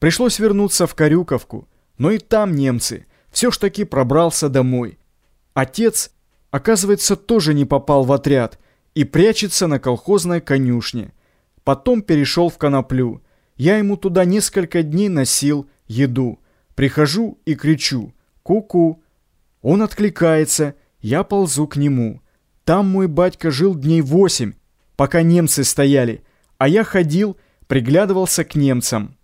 Пришлось вернуться в Карюковку, но и там немцы. Все ж таки пробрался домой. Отец, оказывается, тоже не попал в отряд и прячется на колхозной конюшне. Потом перешел в коноплю. Я ему туда несколько дней носил еду. Прихожу и кричу «Ку-ку!». Он откликается, я ползу к нему. Там мой батька жил дней восемь, пока немцы стояли, а я ходил, приглядывался к немцам.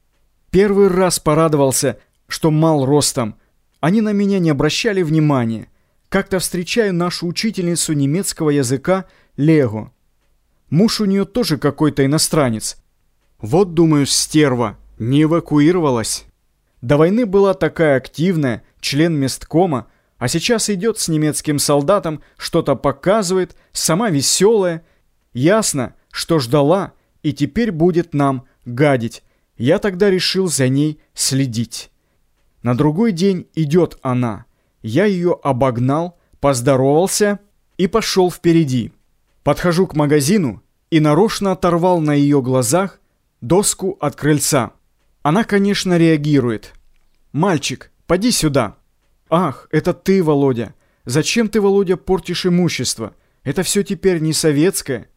Первый раз порадовался, что мал ростом. Они на меня не обращали внимания. Как-то встречаю нашу учительницу немецкого языка Лего. Муж у нее тоже какой-то иностранец. Вот, думаю, стерва, не эвакуировалась. До войны была такая активная, член месткома, а сейчас идет с немецким солдатом, что-то показывает, сама веселая. Ясно, что ждала и теперь будет нам гадить. Я тогда решил за ней следить. На другой день идет она. Я ее обогнал, поздоровался и пошел впереди. Подхожу к магазину и нарочно оторвал на ее глазах доску от крыльца. Она, конечно, реагирует. «Мальчик, поди сюда». «Ах, это ты, Володя! Зачем ты, Володя, портишь имущество? Это все теперь не советское.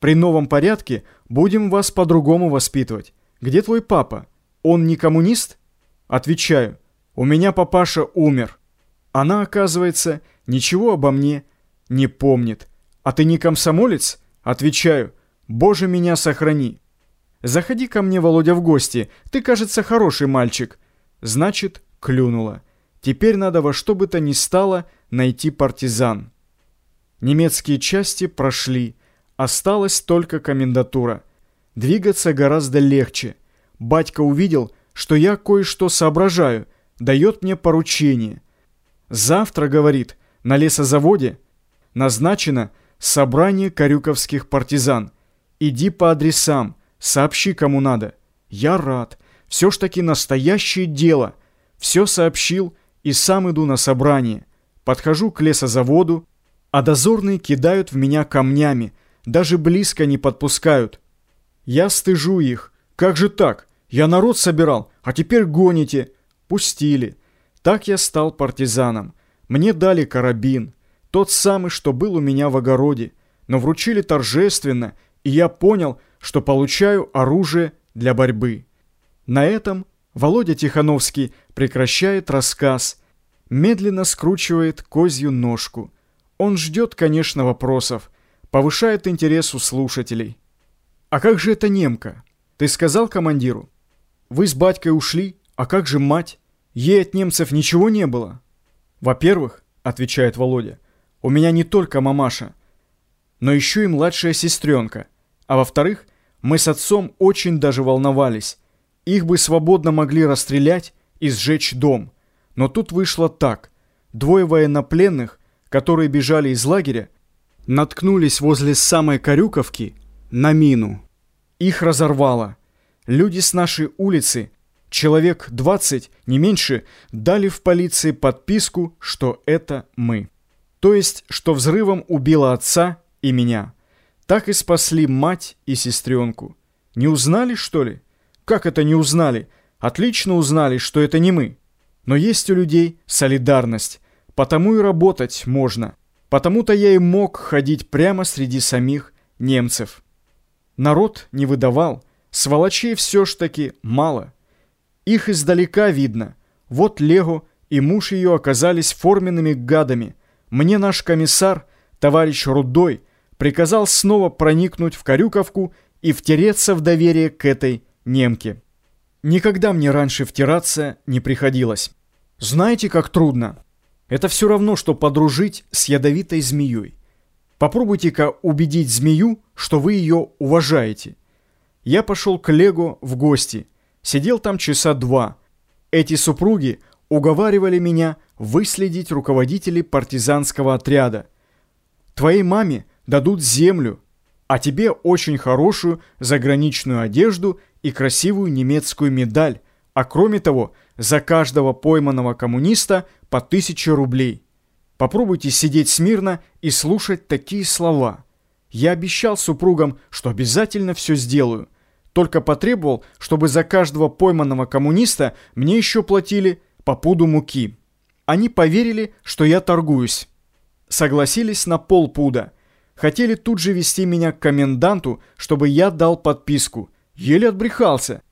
При новом порядке будем вас по-другому воспитывать. Где твой папа? Он не коммунист?» Отвечаю. «У меня папаша умер». Она, оказывается, ничего обо мне не помнит. «А ты не комсомолец?» Отвечаю. «Боже, меня сохрани». «Заходи ко мне, Володя, в гости. Ты, кажется, хороший мальчик». Значит, клюнула. Теперь надо во что бы то ни стало найти партизан. Немецкие части прошли. Осталась только комендатура. Двигаться гораздо легче. Батька увидел, что я кое-что соображаю, дает мне поручение. Завтра, говорит, на лесозаводе назначено собрание карюковских партизан. Иди по адресам, сообщи кому надо. Я рад. Все ж таки настоящее дело. Все сообщил и сам иду на собрание. Подхожу к лесозаводу, а дозорные кидают в меня камнями, даже близко не подпускают. Я стыжу их. Как же так? Я народ собирал, а теперь гоните. Пустили. Так я стал партизаном. Мне дали карабин. Тот самый, что был у меня в огороде. Но вручили торжественно, и я понял, что получаю оружие для борьбы. На этом Володя Тихановский прекращает рассказ, медленно скручивает козью ножку. Он ждет, конечно, вопросов, повышает интерес у слушателей. «А как же эта немка? Ты сказал командиру? Вы с батькой ушли, а как же мать? Ей от немцев ничего не было?» «Во-первых, — отвечает Володя, — у меня не только мамаша, но еще и младшая сестренка. А во-вторых, мы с отцом очень даже волновались. Их бы свободно могли расстрелять и сжечь дом. Но тут вышло так. Двое военнопленных, которые бежали из лагеря, наткнулись возле самой Карюковки на мину. Их разорвало. Люди с нашей улицы, человек 20, не меньше, дали в полиции подписку, что это мы. То есть, что взрывом убило отца и меня. Так и спасли мать и сестренку. Не узнали, что ли? Как это не узнали? Отлично узнали, что это не мы. Но есть у людей солидарность. Потому и работать можно. Потому-то я и мог ходить прямо среди самих немцев. Народ не выдавал. Сволочей все ж таки мало. Их издалека видно. Вот Лего и муж ее оказались форменными гадами. Мне наш комиссар, товарищ Рудой, приказал снова проникнуть в Карюковку и втереться в доверие к этой немки. Никогда мне раньше втираться не приходилось. Знаете, как трудно? Это все равно, что подружить с ядовитой змеей. Попробуйте-ка убедить змею, что вы ее уважаете. Я пошел к Лего в гости. Сидел там часа два. Эти супруги уговаривали меня выследить руководителей партизанского отряда. Твоей маме дадут землю, а тебе очень хорошую заграничную одежду и красивую немецкую медаль, а кроме того, за каждого пойманного коммуниста по тысяче рублей. Попробуйте сидеть смирно и слушать такие слова. Я обещал супругам, что обязательно все сделаю. Только потребовал, чтобы за каждого пойманного коммуниста мне еще платили по пуду муки. Они поверили, что я торгуюсь. Согласились на полпуда. Хотели тут же вести меня к коменданту, чтобы я дал подписку. Еле отбрехался.